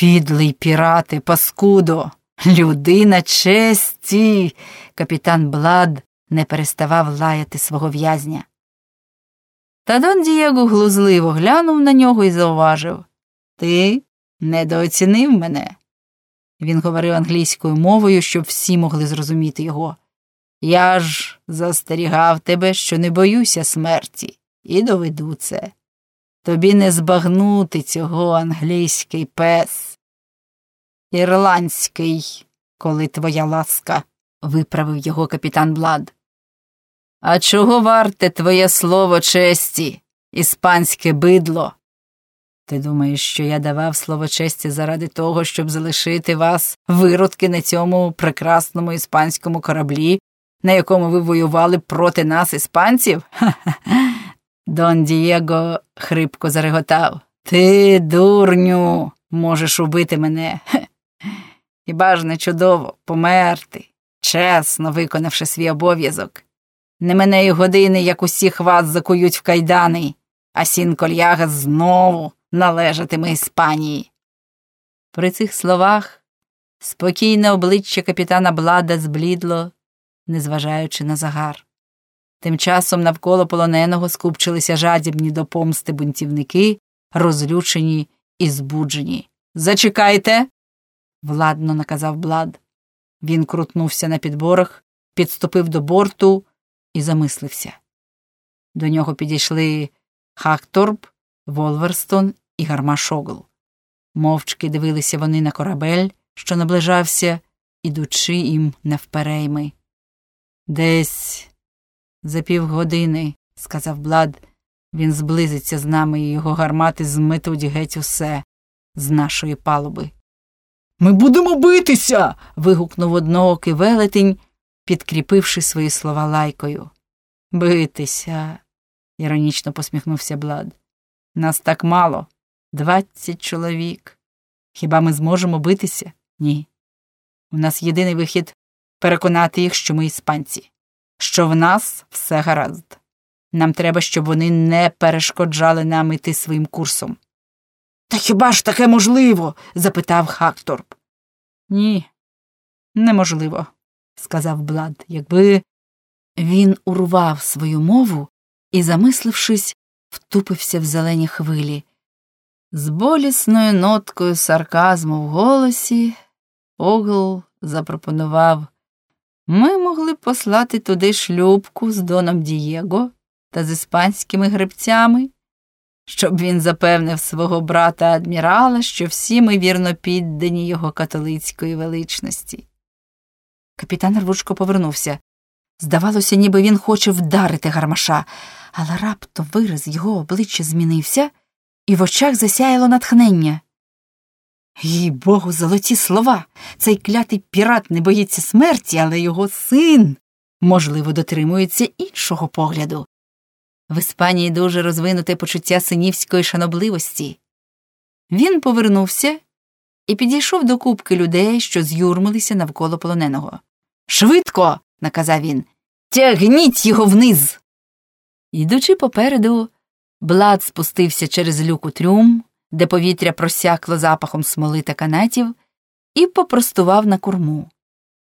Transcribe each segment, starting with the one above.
Підлий пірати, паскудо, людина честі. Капітан Блад не переставав лаяти свого в'язня. Та Дон Дієго глузливо глянув на нього і зауважив Ти недооцінив мене. Він говорив англійською мовою, щоб всі могли зрозуміти його. Я ж застерігав тебе, що не боюся смерті, і доведу це. Тобі не збагнути цього англійський пес. Ірландський, коли твоя ласка, виправив його капітан Блад. А чого варте твоє слово честі, іспанське бидло? Ти думаєш, що я давав слово честі заради того, щоб залишити вас виродки на цьому прекрасному іспанському кораблі, на якому ви воювали проти нас, іспанців? Ха-ха. Дон Дієго хрипко зареготав. Ти, дурню, можеш убити мене. Хіба ж не чудово померти, чесно виконавши свій обов'язок. Не мене й години, як усіх вас закують в кайдани, а сін кольяга знову належатиме Іспанії. При цих словах спокійне обличчя капітана Блада зблідло, незважаючи на загар. Тим часом навколо полоненого скупчилися жадібні до помсти бунтівники, розлючені і збуджені. Зачекайте. Владно наказав Блад. Він крутнувся на підборах, підступив до борту і замислився. До нього підійшли Хакторп, Волверстон і Гармашогл. Мовчки дивилися вони на корабель, що наближався, ідучи їм навперейми. Десь за півгодини, сказав Блад, він зблизиться з нами, і його гармати зметуть геть усе з нашої палуби. Ми будемо битися. вигукнув одноокий велетень, підкріпивши свої слова лайкою. Битися, іронічно посміхнувся Блад. Нас так мало, двадцять чоловік. Хіба ми зможемо битися? Ні. У нас єдиний вихід переконати їх, що ми іспанці, що в нас все гаразд. Нам треба, щоб вони не перешкоджали нам іти своїм курсом. Та хіба ж таке можливо? запитав Хакторп. Ні, неможливо, сказав Блад, якби він урвав свою мову і, замислившись, втупився в зелені хвилі. З болісною ноткою сарказму в голосі Огл запропонував. Ми могли послати туди шлюбку з Доном Дієго та з іспанськими гребцями, щоб він запевнив свого брата адмірала, що всі ми вірно піддані його католицької величності. Капітан рвучко повернувся. Здавалося, ніби він хоче вдарити гармаша, але раптом вираз його обличчя змінився, і в очах засяяло натхнення. Їй богу, золоті слова. Цей клятий пірат не боїться смерті, але його син, можливо, дотримується іншого погляду. В Іспанії дуже розвинуте почуття синівської шанобливості. Він повернувся і підійшов до кубки людей, що з'юрмилися навколо полоненого. Швидко, наказав він, тягніть його вниз. Ідучи попереду, Блад спустився через люку трюм, де повітря просякло запахом смоли та канатів, і попростував на корму.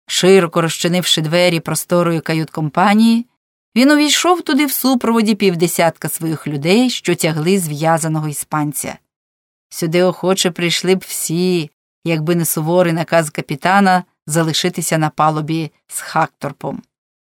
Широко розчинивши двері просторої кают-компанії, він увійшов туди в супроводі півдесятка своїх людей, що тягли зв'язаного іспанця. Сюди охоче прийшли б всі, якби не суворий наказ капітана залишитися на палубі з Хакторпом.